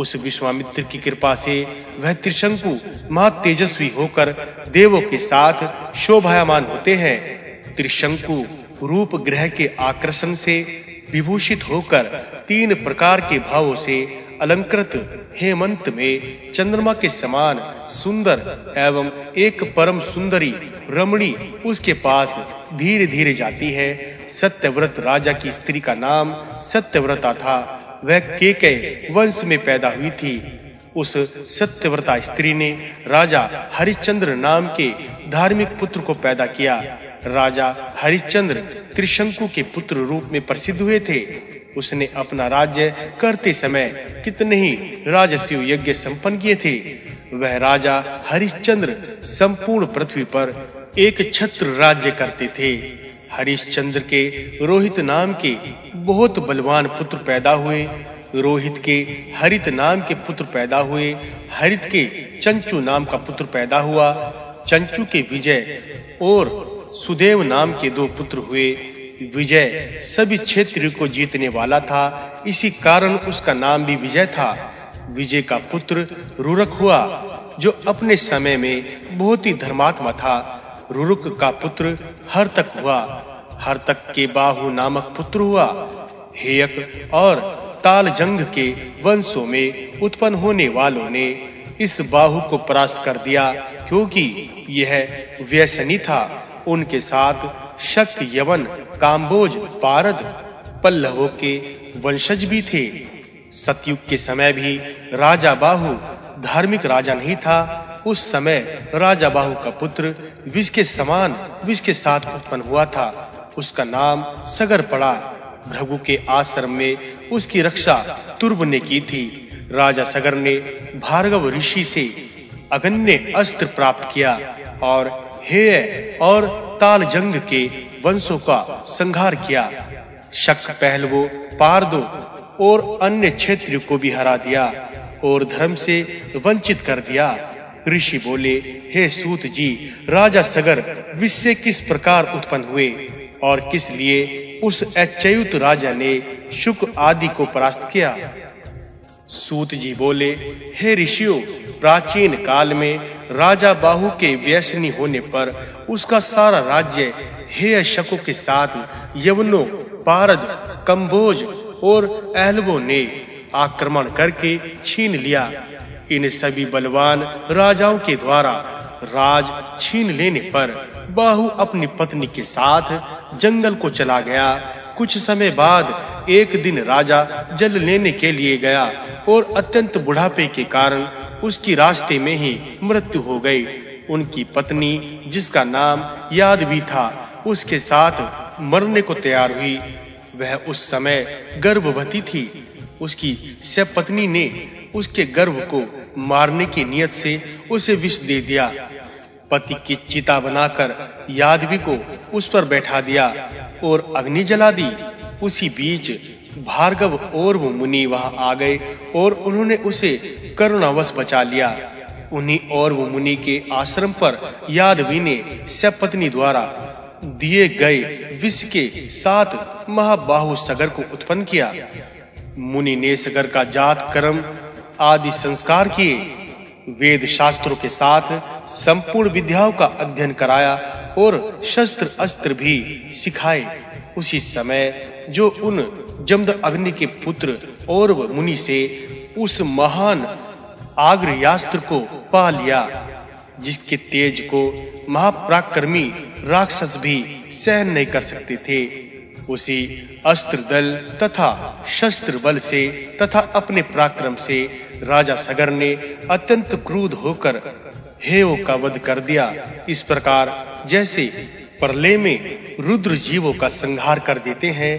उस विश्वामित्र की कृपा से वह त्रिशंकु महा तेजस्वी होकर देवों के साथ शोभायमान होते हैं। त्रिशंकु रूप ग्रह के आकर्षण से विभूषित होकर तीन प्रकार के भावों से अलंकृत हेमंत में चंद्रमा के समान सुंदर एवं एक परम सुंदरी रमणी उसके पास धीरे-धीरे जाती है। सत्यव्रत राजा की स्त्री का नाम सत्यव्रता था। वह केकय वंश में पैदा हुई थी। उस सत्यव्रता स्त्री ने राजा हरिश्चंद्र नाम के धार्मिक पुत्र को पैदा किया। राजा हरिश्चंद्र त्रिशंकु के पुत्र रूप में प्रसिद्ध हुए थे। उसने अपना राज्य करते समय कितने ही राजस्व यज्ञ संपन्न किए थे। वह राजा हरिश्चंद्र संपूर्ण पृथ्वी पर एक छत्र राज्य करते थे। हरिश्चंद्र के रोहित नाम के बहुत बलवान पुत्र पैदा हुए। रोहित के हरित नाम के पुत्र पैदा हुए। हरित के चंचू नाम का पुत्र पैदा हुआ। चंचू के विजय और सुदेव नाम के दो पुत्र हुए। विजय सभी क्षेत्र को जीतने वाला था। इसी कारण उसका नाम भी विजय था। विजय का पुत्र रुरक हुआ, जो अपने समय में बहुत ही धर्मात्मा था। रुरुक का पुत्र हरतक हुआ हरतक के बाहु नामक पुत्र हुआ। हेयक और तालजंग के वंशों में उत्पन्न होने वालों ने इस बाहु को परास्त कर दिया, क्योंकि यह व्यसनी था। उनके साथ शक यवन काम्बोज, पारद, पल्लवों के वंशज भी थे। सतयुग के समय भी राजा बाहु धार्मिक राजा नहीं था। उस समय राजा बाहु का पुत्र विष के समान विष के साथ उत्पन्न हुआ था। उसका नाम सगर पड़ा। भृगु के आश्रम में उसकी रक्षा तुर्ब ने की थी। राजा सगर ने भार्गव ऋषि से अगन्य अस्त्र प्राप्त किया और हेय और तालजंग के वंशों का संहार किया। शक पहलवो पारदो और अन्य क्षेत्र को भी हरा दिया और धर्म से वंचित कर दिया। ऋषि बोले, हे सूत जी, राजा सगर विश्व किस प्रकार उत्पन्न हुए? और किस लिए उस अच्युत राजा ने शुक आदि को परास्त किया? सूत जी बोले, हे ऋषियों, प्राचीन काल में राजा बाहु के व्यसनी होने पर उसका सारा राज्य हे शकों के साथ यवनों, पारद कंबोज और अहलवों ने आक्रमण करके छीन लिया। इन सभी बलवान राजाओं के द्वारा राज छीन लेने पर बाहु अपनी पत्नी के साथ जंगल को चला गया। कुछ समय बाद एक दिन राजा जल लेने के लिए गया और अत्यंत बुढ़ापे के कारण उसकी रास्ते में ही मृत्यु हो गई। उनकी पत्नी, जिसका नाम याद भी था, उसके साथ मरने को तैयार हुई। वह उस समय गर्भवती थी। उसकी पत्नी ने उसके गर्भ को मारने की नियत से उसे विष दे दिया। पति की चिता बनाकर यादवी को उस पर बैठा दिया और अग्नि जला दी। उसी बीच भार्गव और मुनि वहाँ आ गए और उन्होंने उसे करुणावश बचा लिया। उन्हीं और मुनि के आश्रम पर यादवी ने सपत्नी द्वारा दिए गए विष के साथ महाबाहु सगर को उत्पन्न किया। मुनि ने सगर का जात, कर्म आदि संस्कार किए। वेद शास्त्रों के साथ संपूर्ण विद्याओं का अध्ययन कराया और शस्त्र अस्त्र भी सिखाए। उसी समय जो उन जमद अग्नि के पुत्र और मुनि से उस महान आग्रयास्त्र को पा लिया जिसके तेज को महाप्राक्रमी राक्षस भी सहन नहीं कर सकते थे। उसी अस्त्र दल तथा शस्त्र बल से तथा अपने पराक्रम से राजा सगर ने अत्यंत क्रोध होकर हेव का वध कर दिया। इस प्रकार जैसे परले में रुद्र जीवों का संहार कर देते हैं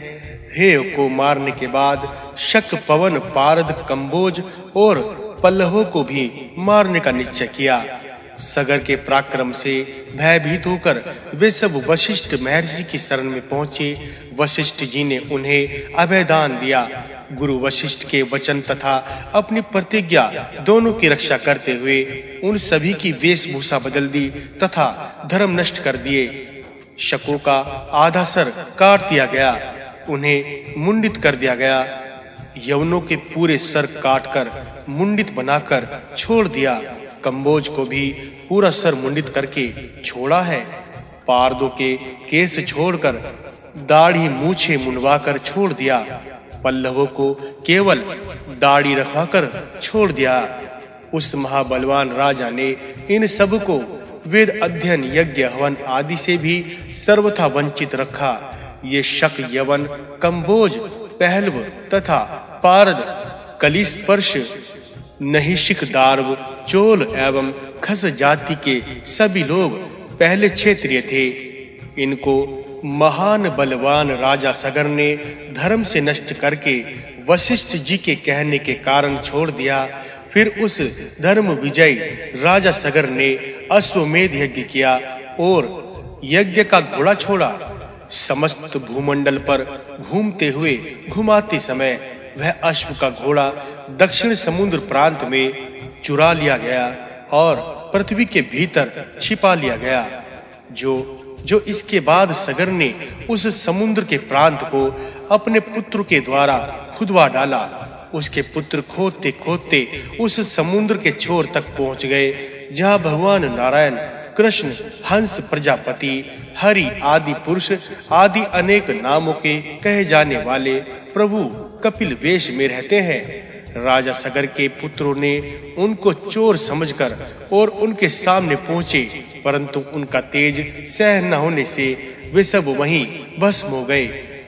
हेव को मारने के बाद शक, पवन, पारद कंबोज और पल्लवों को भी मारने का निश्चय किया। सगर के पराक्रम से भयभीत होकर वे सब वशिष्ठ महर्षि की शरण में पहुँचे। वशिष्ठ जी ने उन्हें अभयदान दिया। गुरु वशिष्ठ के वचन तथा अपनी प्रतिज्ञा दोनों की रक्षा करते हुए उन सभी की वेशभूषा बदल दी तथा धर्म नष्ट कर दिए। शकों का आधा सर काट दिया गया। उन्हें मुंडित कर दिया गया। यवनों के पूरे सर काटकर मुंडित बनाकर छोड़ दिया। कंबोज को भी पूरा सर मुंडित करके छोड़ा है। पारदों के केस छोड़कर दाढ़ी मूछे मुंडवाकर छोड़ दिया। पल्लवों को केवल दाढ़ी रखवाकर छोड़ दिया। उस महाबलवान राजा ने इन सबको वेद अध्ययन, यज्ञ, हवन आदि से भी सर्वथा वंचित रखा। ये शक, यवन, कंबोज, पहलव तथा पारद, कलिस्पर्श नहिशिक दार्व चोल एवं खस जाति के सभी लोग पहले क्षेत्रीय थे। इनको महान बलवान राजा सगर ने धर्म से नष्ट करके वशिष्ठ जी के कहने के कारण छोड़ दिया। फिर उस धर्म विजय राजा सगर ने अश्वमेध यज्ञ किया और यज्ञ का घोड़ा छोड़ा। समस्त भूमंडल पर घूमते हुए, घुमाते समय वह अश्व का घोड़ा दक्षिण समुद्र प्रांत में चुरा लिया गया और पृथ्वी के भीतर छिपा लिया गया, जो जो इसके बाद सगर ने उस समुद्र के प्रांत को अपने पुत्र के द्वारा खुदवा डाला। उसके पुत्र खोदते खोदते उस समुद्र के छोर तक पहुँच गए, जहाँ भगवान नारायण, कृष्ण, हंस, प्रजापति, हरि आदि पुरुष आदि अनेक नामों के कहे जाने वाले प्रभु कपिल वेश में रहते हैं। राजा सगर के पुत्रों ने उनको चोर समझकर और उनके सामने पहुँचे, परंतु उनका तेज सह न होने से वे सब वहीं भस्म हो गए।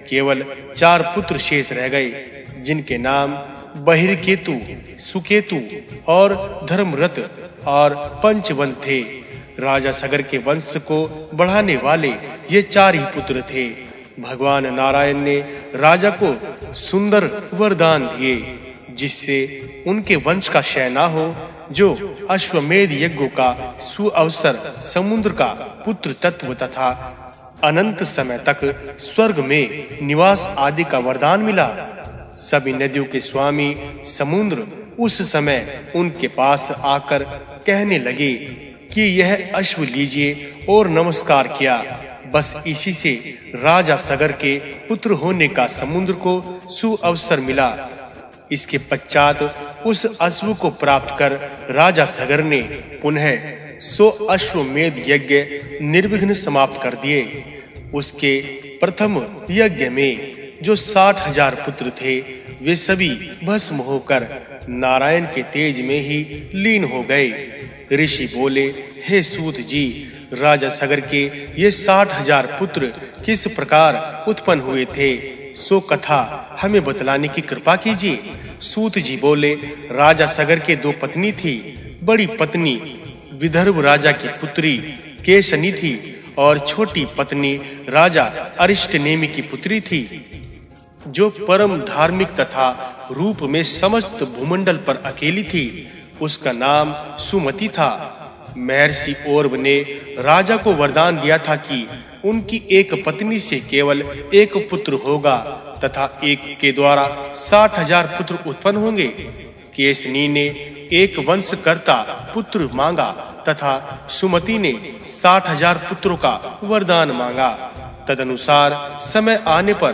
केवल चार पुत्र शेष रह गए, जिनके नाम बहिर्केतु, सुकेतु और धर्मरथ और पंचवन थे। राजा सगर के वंश को बढ़ाने वाले ये चार ही पुत्र थे। भगवान नारायण ने राजा को सुंदर वरदान दिए। जिससे उनके वंश का क्षय न हो, जो अश्वमेध यज्ञ का सुअवसर समुद्र का पुत्र तत्व तथा अनंत समय तक स्वर्ग में निवास आदि का वरदान मिला। सभी नदियों के स्वामी समुद्र उस समय उनके पास आकर कहने लगे कि यह अश्व लीजिए और नमस्कार किया। बस इसी से राजा सगर के पुत्र होने का समुद्र को सुअवसर मिला। इसके पश्चात उस अश्व को प्राप्त कर राजा सगर ने पुनः सो अश्वमेध यज्ञ निर्विघ्न समाप्त कर दिए। उसके प्रथम यज्ञ में जो साठ हज़ार पुत्र थे, वे सभी भस्म होकर नारायण के तेज में ही लीन हो गए। ऋषि बोले, हे सूत जी, राजा सगर के ये साठ हज़ार पुत्र किस प्रकार उत्पन्न हुए थे? सो कथा हमें बतलाने की कृपा कीजिए। सूत जी बोले, राजा सगर के दो पत्नी थी, बड़ी पत्नी, विदर्भ राजा की पुत्री केशनी थी, और छोटी पत्नी, राजा अरिष्ट नेमी की पुत्री थी, जो परम धार्मिक तथा रूप में समस्त भूमंडल पर अकेली थी, उसका नाम सुमति था। महर्षि ओर्व ने राजा को वरदान दिया था कि उनकी एक पत्नी से केवल एक पुत्र होगा तथा एक के द्वारा साठ हज़ार पुत्र उत्पन्न होंगे। केसनी ने एक वंश करता पुत्र मांगा तथा सुमति ने साठ हज़ार पुत्रों का वरदान मांगा। तदनुसार समय आने पर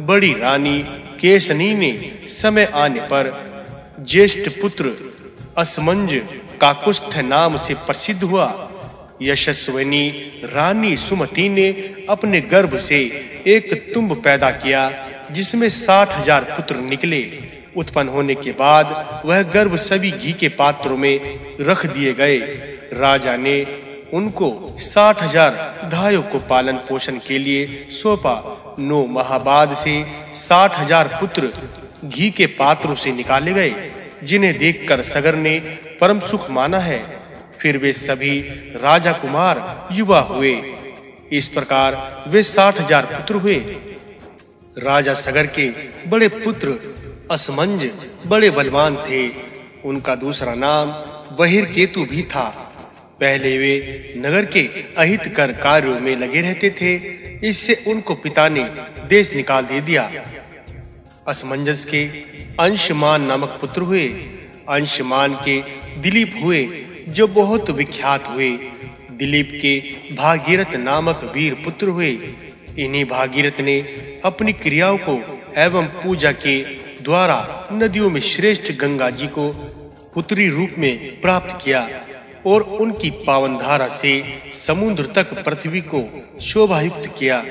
बड़ी रानी केसनी ने समय आने पर ज्येष्ठ पुत्र असमंज काकुस्थ नाम से प्रसिद्ध हुआ। यशस्विनी रानी सुमति ने अपने गर्भ से एक तुम्ब पैदा किया, जिसमें साठ हज़ार पुत्र निकले। उत्पन्न होने के बाद वह गर्भ सभी घी के पात्रों में रख दिए गए। राजा ने उनको साठ हज़ार धायों को पालन पोषण के लिए सौंपा। नो महाबाद से साठ हज़ार पुत्र घी के पात्रों से निकाले गए, जिन्हें देखकर सगर ने परम सुख माना है। फिर वे सभी राजा कुमार युवा हुए। इस प्रकार वे साठ हज़ार पुत्र हुए। राजा सगर के बड़े पुत्र असमंज बड़े बलवान थे। उनका दूसरा नाम बहिर केतु भी था। पहले वे नगर के अहित कर कार्यों में लगे रहते थे। इससे उनको पिता ने देश निकाल दे दिया। असमंजस के अंशमान नामक पुत्र हुए। अंशमान के दिलीप हुए। जो बहुत विख्यात हुए। दिलीप के भागीरथ नामक वीर पुत्र हुए। इन्हीं भागीरथ ने अपनी क्रियाओं को एवं पूजा के द्वारा नदियों में श्रेष्ठ गंगा जी को पुत्री रूप में प्राप्त किया और उनकी पावन धारा से समुद्र तक पृथ्वी को शोभायुक्त किया।